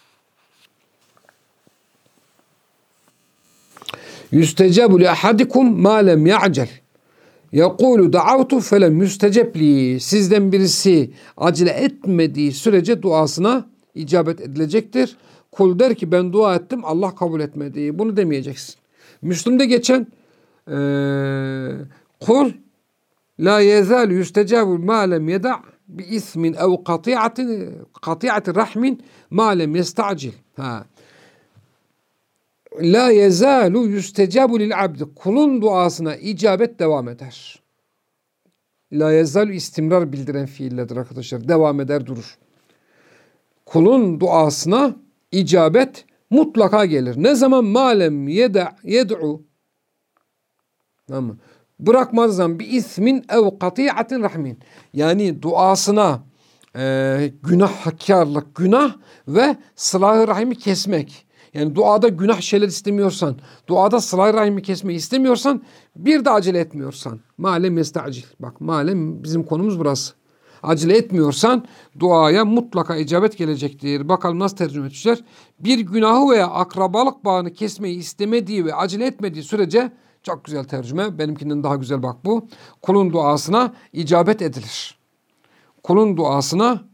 Yüstecabu li ahadikum ma lem ya'cel Yekulu da'avtu felem yüstecep li. Sizden birisi acele etmediği sürece duasına icabet edilecektir. Kul der ki ben dua ettim Allah kabul etmedi. Bunu demeyeceksin. Müslüm'de geçen e, kul la yezal yüstecabu ma lem yeda' bi ismin ev kati'atin kati'atin rahmin ma lem yesta'cil. Ha. La yezalu yüstecabu lil abdi. Kulun duasına icabet devam eder. La yezalu istimrar bildiren fiilledir arkadaşlar. Devam eder durur. Kulun duasına icabet mutlaka gelir. Ne zaman malem yeda yed'u tamam Bırakmaz zaman bir ismin ev kati'atin rahmin. Yani duasına e, günahkarlık, günah ve sıla rahimi kesmek yani duada günah şeyler istemiyorsan, duada sıla rahimi kesmeyi istemiyorsan, bir de acele etmiyorsan. Malem yestacil. Bak malem bizim konumuz burası. Acele etmiyorsan duaya mutlaka icabet gelecektir. Bakalım nasıl tercüme edecekler. Bir günahı veya akrabalık bağını kesmeyi istemediği ve acele etmediği sürece çok güzel tercüme. Benimkinden daha güzel bak bu. Kulun duasına icabet edilir. Kulun duasına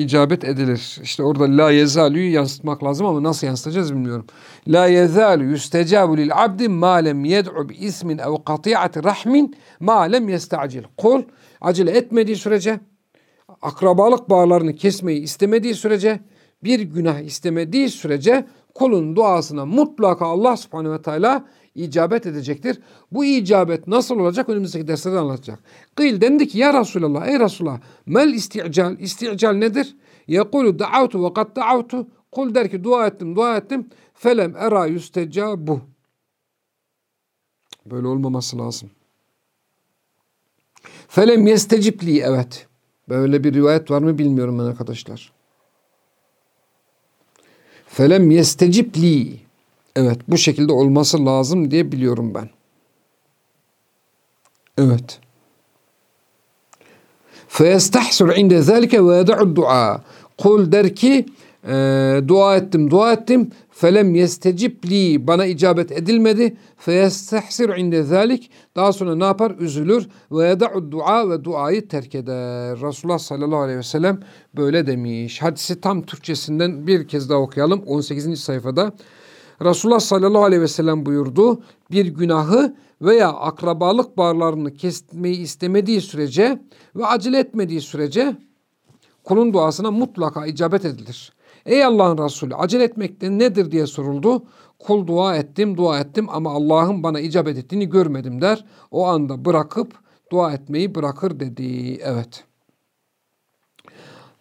icabet edilir. İşte orada la yezalü'yü yansıtmak lazım ama nasıl yansıtacağız bilmiyorum. La yezalü yüstecabu lil abdi ma lem yed'u bi ismin ev kati'ati rahmin ma lem yestacil. Kul acele etmediği sürece akrabalık bağlarını kesmeyi istemediği sürece bir günah istemediği sürece kulun duasına mutlaka Allah subhanehu ve teala icabet edecektir. Bu icabet nasıl olacak önümüzdeki derslerde anlatacak. Kıyıl dendi ki ya Resulallah ey Resulallah mel isti'cal isti'cal nedir? Yekulu da'avtu ve kad da'avtu kul der ki dua ettim dua ettim felem era yüstecabu böyle olmaması lazım. Felem yestecipli evet. Böyle bir rivayet var mı bilmiyorum ben arkadaşlar. Felem yestecip li. Evet bu şekilde olması lazım diye biliyorum ben. Evet. İnde zâlike ve yeda'ud dua. Kul der ki e, dua ettim dua ettim felem yestecip li bana icabet edilmedi feyestahsir inde zalik daha sonra ne yapar üzülür ve yeda'ud dua ve duayı terk eder Resulullah sallallahu aleyhi ve sellem böyle demiş hadisi tam Türkçesinden bir kez daha okuyalım 18. sayfada Resulullah sallallahu aleyhi ve sellem buyurdu bir günahı veya akrabalık bağlarını kesmeyi istemediği sürece ve acele etmediği sürece kulun duasına mutlaka icabet edilir. Ey Allah'ın Resulü acele etmekte nedir diye soruldu. Kul dua ettim dua ettim ama Allah'ın bana icabet ettiğini görmedim der. O anda bırakıp dua etmeyi bırakır dedi. Evet.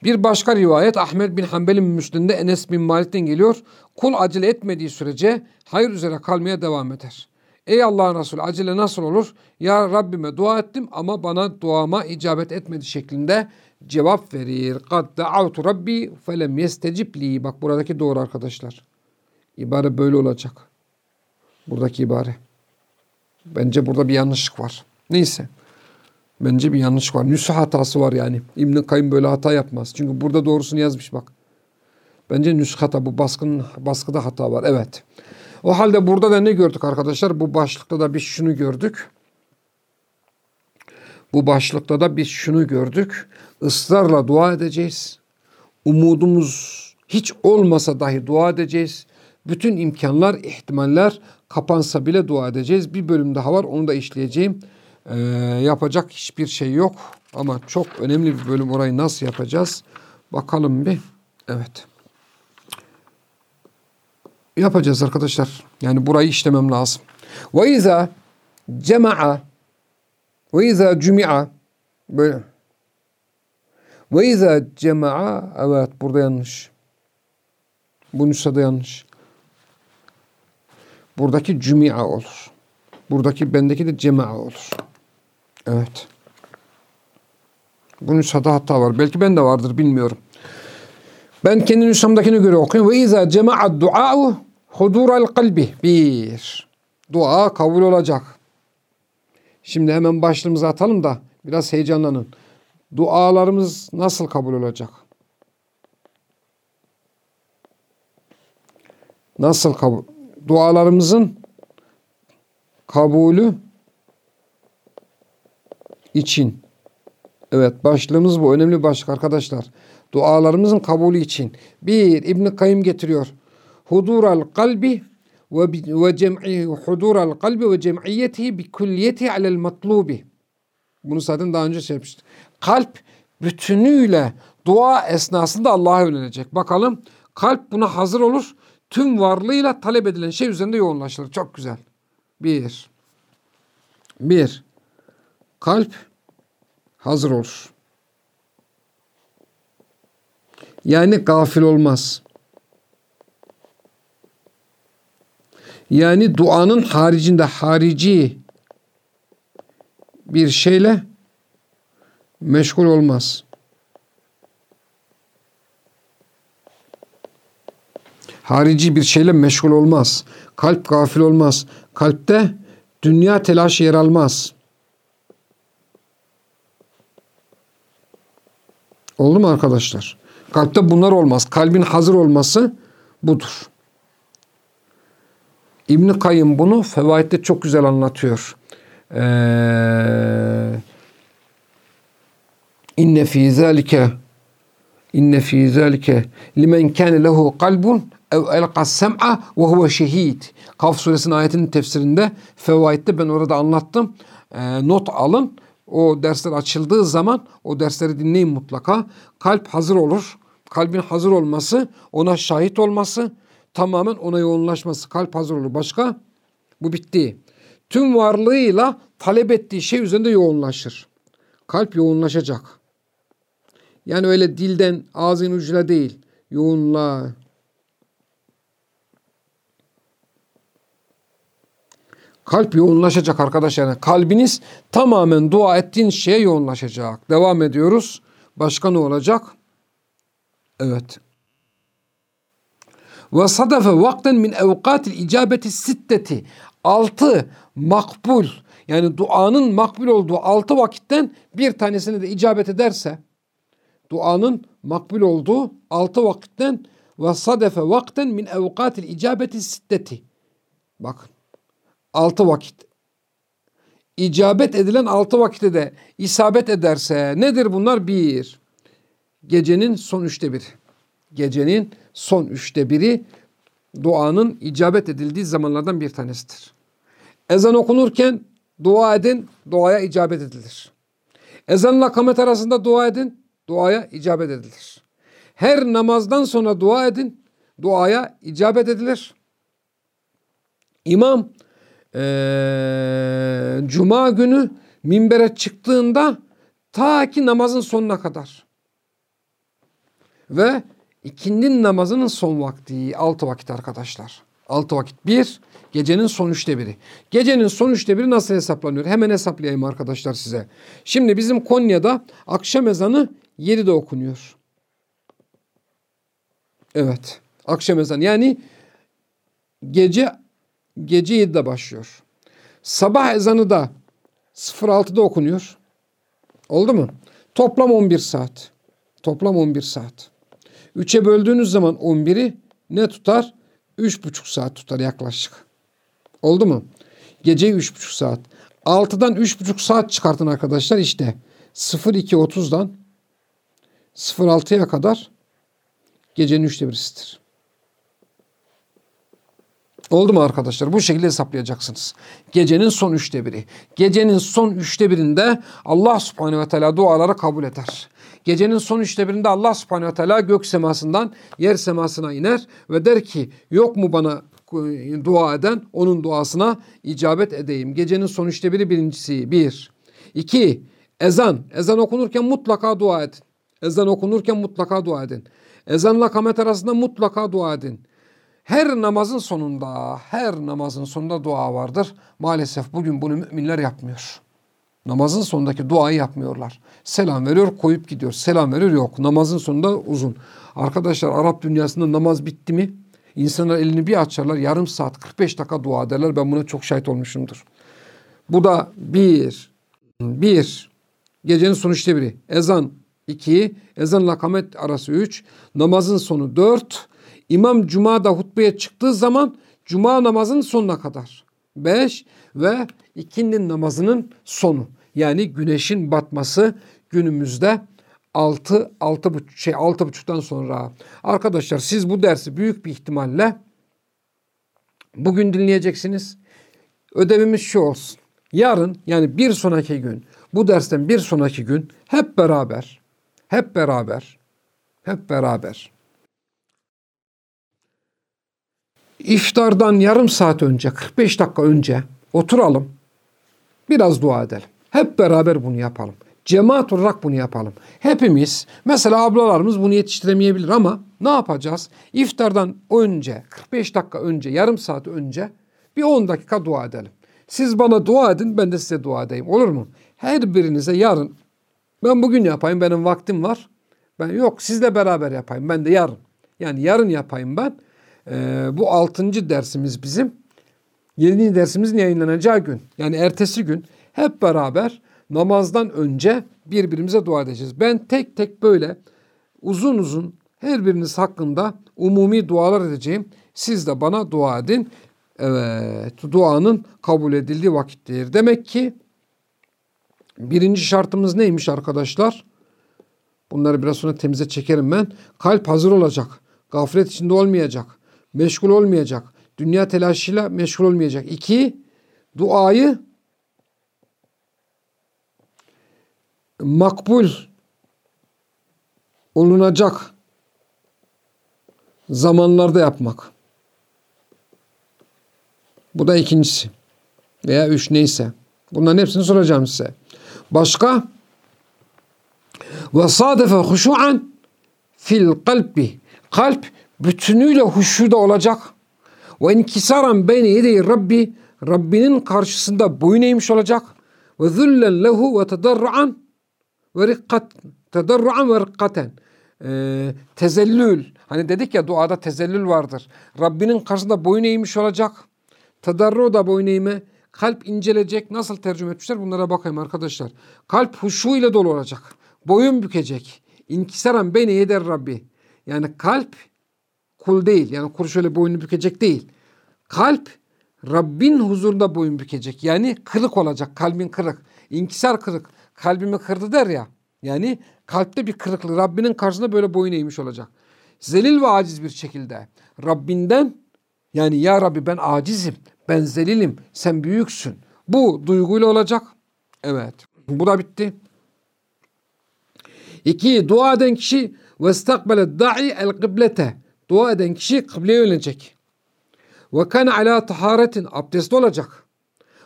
Bir başka rivayet Ahmet bin Hanbel'in Müslim'de Enes bin Malik'ten geliyor. Kul acele etmediği sürece hayır üzere kalmaya devam eder. Ey Allah'ın Resulü acele nasıl olur? Ya Rabbime dua ettim ama bana duama icabet etmedi şeklinde cevap verir. Kad da'avtu rabbi felem yestecib. Bak buradaki doğru arkadaşlar. İbare böyle olacak. Buradaki ibare. Bence burada bir yanlışlık var. Neyse. Bence bir yanlış var. Nüsü hatası var yani. İbn-i Kayyum böyle hata yapmaz. Çünkü burada doğrusunu yazmış bak. Bence nüshata bu baskının baskıda hata var. Evet. O halde burada da ne gördük arkadaşlar? Bu başlıkta da biz şunu gördük. Bu başlıkta da biz şunu gördük. Israrla dua edeceğiz. Umudumuz hiç olmasa dahi dua edeceğiz. Bütün imkanlar, ihtimaller kapansa bile dua edeceğiz. Bir bölüm daha var onu da işleyeceğim. Ee, yapacak hiçbir şey yok. Ama çok önemli bir bölüm orayı nasıl yapacağız? Bakalım bir. Evet. Yapacağız arkadaşlar. Yani burayı işlemem lazım. Ve izâ cema'a ve izâ cümi'a böyle ve izâ cema'a evet burada yanlış. Bu nüshada yanlış. Buradaki cümi'a olur. Buradaki bendeki de cema'a olur. Evet. Bu nüshada hata var. Belki ben de vardır bilmiyorum. Ben kendi nüshamdakine göre okuyorum. Ve izâ cema'a dua'u hudural kalbi. Bir. Dua kabul olacak. Şimdi hemen başlığımızı atalım da biraz heyecanlanın. Dualarımız nasıl kabul olacak? Nasıl kabul? Dualarımızın kabulü için. Evet başlığımız bu. Önemli başlık arkadaşlar. Dualarımızın kabulü için. Bir İbn Kayyım getiriyor. Hudural kalbi ve ve cem'i hudural kalbi ve cem'iyetihi bi kulliyeti alel matlubi. Bunu zaten daha önce şey yapmıştık. Kalp bütünüyle dua esnasında Allah'a yönelecek. Bakalım kalp buna hazır olur. Tüm varlığıyla talep edilen şey üzerinde yoğunlaşır. Çok güzel. Bir. Bir. Kalp hazır olur. Yani gafil olmaz. Yani duanın haricinde harici bir şeyle meşgul olmaz. Harici bir şeyle meşgul olmaz. Kalp gafil olmaz. Kalpte dünya telaşı yer almaz. Oldu mu arkadaşlar? Kalpte bunlar olmaz. Kalbin hazır olması budur. İbn Kayyım bunu Fevaid'de çok güzel anlatıyor. Ee, inne fi zalike inne fi zalike limen kana lehu kalbun ev elqa sem'a ve huve şehid. Kaf suresinin ayetinin tefsirinde Fevaid'de ben orada anlattım. Ee, not alın. O dersler açıldığı zaman o dersleri dinleyin mutlaka. Kalp hazır olur. Kalbin hazır olması, ona şahit olması, tamamen ona yoğunlaşması. Kalp hazır olur. Başka? Bu bitti. Tüm varlığıyla talep ettiği şey üzerinde yoğunlaşır. Kalp yoğunlaşacak. Yani öyle dilden ağzın ucuyla değil. Yoğunla. Kalp yoğunlaşacak arkadaşlar. kalbiniz tamamen dua ettiğin şeye yoğunlaşacak. Devam ediyoruz. Başka ne olacak? Evet. ve sadafe vakten min evkatil icabeti sitteti. Altı makbul yani duanın makbul olduğu altı vakitten bir tanesini de icabet ederse duanın makbul olduğu altı vakitten ve sadefe vakten min evkatil icabeti sitteti. Bakın altı vakit. İcabet edilen altı vakitte de isabet ederse nedir bunlar? Bir, gecenin son üçte biri. Gecenin son üçte biri duanın icabet edildiği zamanlardan bir tanesidir. Ezan okunurken dua edin, duaya icabet edilir. Ezanla kamet arasında dua edin, duaya icabet edilir. Her namazdan sonra dua edin, duaya icabet edilir. İmam ee, Cuma günü minbere çıktığında ta ki namazın sonuna kadar ve ikindin namazının son vakti altı vakit arkadaşlar. Altı vakit. Bir, gecenin son üçte biri. Gecenin son üçte biri nasıl hesaplanıyor? Hemen hesaplayayım arkadaşlar size. Şimdi bizim Konya'da akşam ezanı 7'de okunuyor. Evet. Akşam ezanı. Yani gece gece 7'de başlıyor. Sabah ezanı da 06'da okunuyor. Oldu mu? Toplam 11 saat. Toplam 11 saat. 3'e böldüğünüz zaman 11'i ne tutar? 3,5 saat tutar yaklaşık. Oldu mu? Gece 3,5 saat. 6'dan 3,5 saat çıkartın arkadaşlar işte. 02.30'dan 06'ya kadar gecenin üçte birisidir. Oldu mu arkadaşlar? Bu şekilde hesaplayacaksınız. Gecenin son üçte biri. Gecenin son üçte birinde Allah subhanehu ve teala duaları kabul eder. Gecenin son üçte birinde Allah subhanehu ve teala gök semasından yer semasına iner ve der ki yok mu bana e, dua eden onun duasına icabet edeyim. Gecenin son üçte biri birincisi bir. İki ezan. Ezan okunurken mutlaka dua edin. Ezan okunurken mutlaka dua edin. Ezanla kamet arasında mutlaka dua edin. Her namazın sonunda, her namazın sonunda dua vardır. Maalesef bugün bunu müminler yapmıyor. Namazın sonundaki duayı yapmıyorlar. Selam veriyor, koyup gidiyor. Selam veriyor, yok. Namazın sonunda uzun. Arkadaşlar Arap dünyasında namaz bitti mi? İnsanlar elini bir açarlar, yarım saat, 45 dakika dua ederler. Ben buna çok şahit olmuşumdur. Bu da bir, bir, gecenin son işte biri. Ezan iki, ezanla kamet arası üç, namazın sonu dört, İmam Cuma'da hutbeye çıktığı zaman Cuma namazının sonuna kadar. Beş ve ikindin namazının sonu. Yani güneşin batması günümüzde 6 altı buçuk şey altı buçuktan sonra. Arkadaşlar siz bu dersi büyük bir ihtimalle bugün dinleyeceksiniz. Ödevimiz şu olsun. Yarın yani bir sonraki gün bu dersten bir sonraki gün hep beraber hep beraber hep beraber iftardan yarım saat önce 45 dakika önce oturalım biraz dua edelim. Hep beraber bunu yapalım. Cemaat olarak bunu yapalım. Hepimiz mesela ablalarımız bunu yetiştiremeyebilir ama ne yapacağız? İftardan önce 45 dakika önce yarım saat önce bir 10 dakika dua edelim. Siz bana dua edin ben de size dua edeyim olur mu? Her birinize yarın ben bugün yapayım benim vaktim var. Ben yok sizle beraber yapayım ben de yarın. Yani yarın yapayım ben. Ee, bu altıncı dersimiz bizim. Yeni dersimizin yayınlanacağı gün. Yani ertesi gün hep beraber namazdan önce birbirimize dua edeceğiz. Ben tek tek böyle uzun uzun her biriniz hakkında umumi dualar edeceğim. Siz de bana dua edin. Evet, duanın kabul edildiği vakittir. Demek ki birinci şartımız neymiş arkadaşlar? Bunları biraz sonra temize çekerim ben. Kalp hazır olacak. Gaflet içinde olmayacak. Meşgul olmayacak. Dünya telaşıyla meşgul olmayacak. İki, duayı makbul olunacak zamanlarda yapmak. Bu da ikincisi. Veya üç neyse. Bunların hepsini soracağım size. Başka? Ve sadefe huşu'an fil kalbi. Kalp bütünüyle huşuda olacak. Ve inkisaran beyne yedeyi Rabbi. Rabbinin karşısında boyun eğmiş olacak. Ve zullen lehu ve tedarruan ve rikkat. Tedarruan ve rikkaten. Ee, tezellül, Hani dedik ya duada tezellül vardır. Rabbinin karşısında boyun eğmiş olacak. Tadarru da boyun eğme. Kalp incelecek. Nasıl tercüme etmişler bunlara bakayım arkadaşlar. Kalp huşu ile dolu olacak. Boyun bükecek. İnkisaran beni yeder Rabbi. Yani kalp kul değil. Yani kul şöyle boynu bükecek değil. Kalp Rabbin huzurunda boyun bükecek. Yani kırık olacak. Kalbin kırık. İnkisar kırık. Kalbimi kırdı der ya. Yani kalpte bir kırıklık. Rabbinin karşısında böyle boyun eğmiş olacak. Zelil ve aciz bir şekilde. Rabbinden yani ya Rabbi ben acizim. Ben zelilim. Sen büyüksün. Bu duyguyla olacak. Evet. Bu da bitti. İki, dua eden kişi ve istakbele da'i el kıblete. Dua eden kişi kıbleye yönelecek. Ve kana ala taharetin abdestli olacak.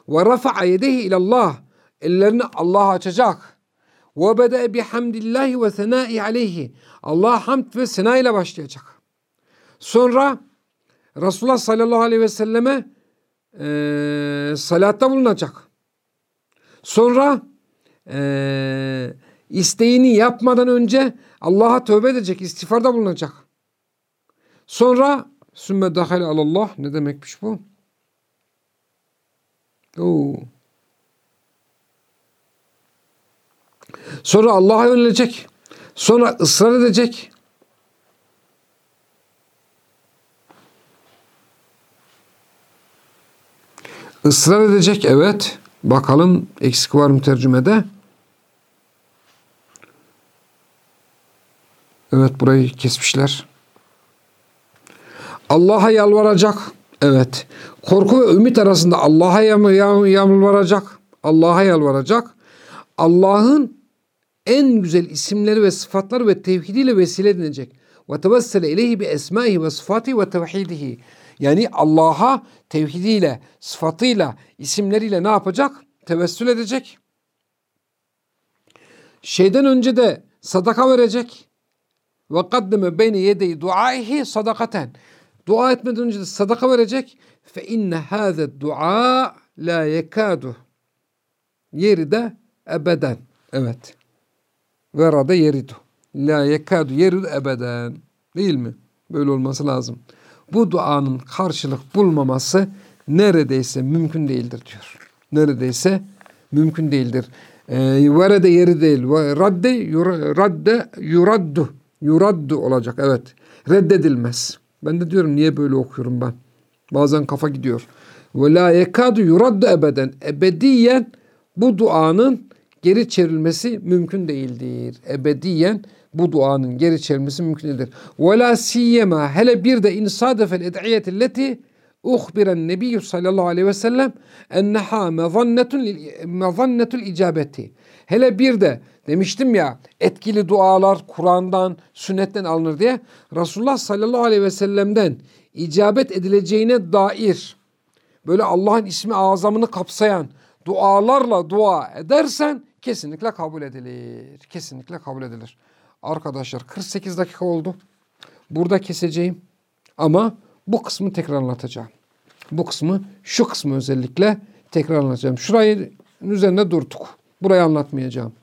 Ve rafa'a yedehi ilallah. Ellerini Allah'a açacak. Ve bede bihamdillahi ve senai aleyhi. Allah hamd ve sena ile başlayacak. Sonra Resulullah sallallahu aleyhi ve selleme e, salatta bulunacak. Sonra e, isteğini yapmadan önce Allah'a tövbe edecek, istiğfarda bulunacak. Sonra sümme dahale alallah ne demekmiş bu? Oo. Sonra Allah'a yönelecek. Sonra ısrar edecek. Israr edecek evet. Bakalım eksik var mı tercümede? Evet burayı kesmişler. Allah'a yalvaracak. Evet. Korku ve ümit arasında Allah'a yalvaracak. Allah'a yalvaracak. Allah'ın en güzel isimleri ve sıfatları ve tevhidiyle vesile edinecek. Ve tevessele ileyhi bi esmaihi ve sıfati ve tevhidihi. Yani Allah'a tevhidiyle, sıfatıyla, isimleriyle ne yapacak? Tevessül edecek. Şeyden önce de sadaka verecek. Ve kaddeme beyne yedeyi duaihi sadakaten. Dua etmeden önce de sadaka verecek. Fe inne hâze dua la yekâdu. Yeri de ebeden. Evet. Verada yeridu. La yekâdu yeridu ebeden. Değil mi? Böyle olması lazım. Bu duanın karşılık bulmaması neredeyse mümkün değildir diyor. Neredeyse mümkün değildir. E, verede yeri değil. Radde, yur, radde yuraddu. Yuraddu olacak. Evet. Reddedilmez. Ben de diyorum niye böyle okuyorum ben. Bazen kafa gidiyor. Ve la yekadu yuraddu ebeden. Ebediyen bu duanın geri çevrilmesi mümkün değildir. Ebediyen bu duanın geri çevrilmesi mümkün değildir. Ve la siyyema hele bir de insadefel ed'iyetilleti uhbiren nebiyyü sallallahu aleyhi ve sellem enneha mezannetul icabeti. Hele bir de demiştim ya etkili dualar Kur'an'dan, sünnetten alınır diye. Resulullah sallallahu aleyhi ve sellem'den icabet edileceğine dair böyle Allah'ın ismi azamını kapsayan dualarla dua edersen kesinlikle kabul edilir. Kesinlikle kabul edilir. Arkadaşlar 48 dakika oldu. Burada keseceğim ama bu kısmı tekrar anlatacağım. Bu kısmı, şu kısmı özellikle tekrar anlatacağım. Şurayı üzerinde durduk. Burayı anlatmayacağım.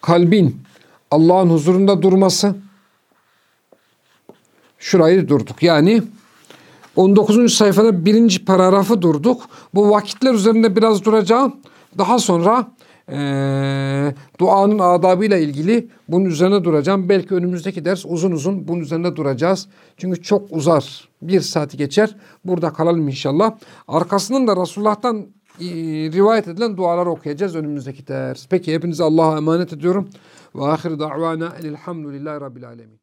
Kalbin Allah'ın huzurunda durması. Şurayı durduk. Yani 19. sayfada birinci paragrafı durduk. Bu vakitler üzerinde biraz duracağım. Daha sonra e, duanın adabıyla ilgili bunun üzerine duracağım. Belki önümüzdeki ders uzun uzun bunun üzerinde duracağız. Çünkü çok uzar. Bir saati geçer. Burada kalalım inşallah. Arkasından da Resulullah'tan e, rivayet edilen duaları okuyacağız önümüzdeki ders. Peki hepinize Allah'a emanet ediyorum. Ve ahir da'vana elhamdülillahi rabbil alemin.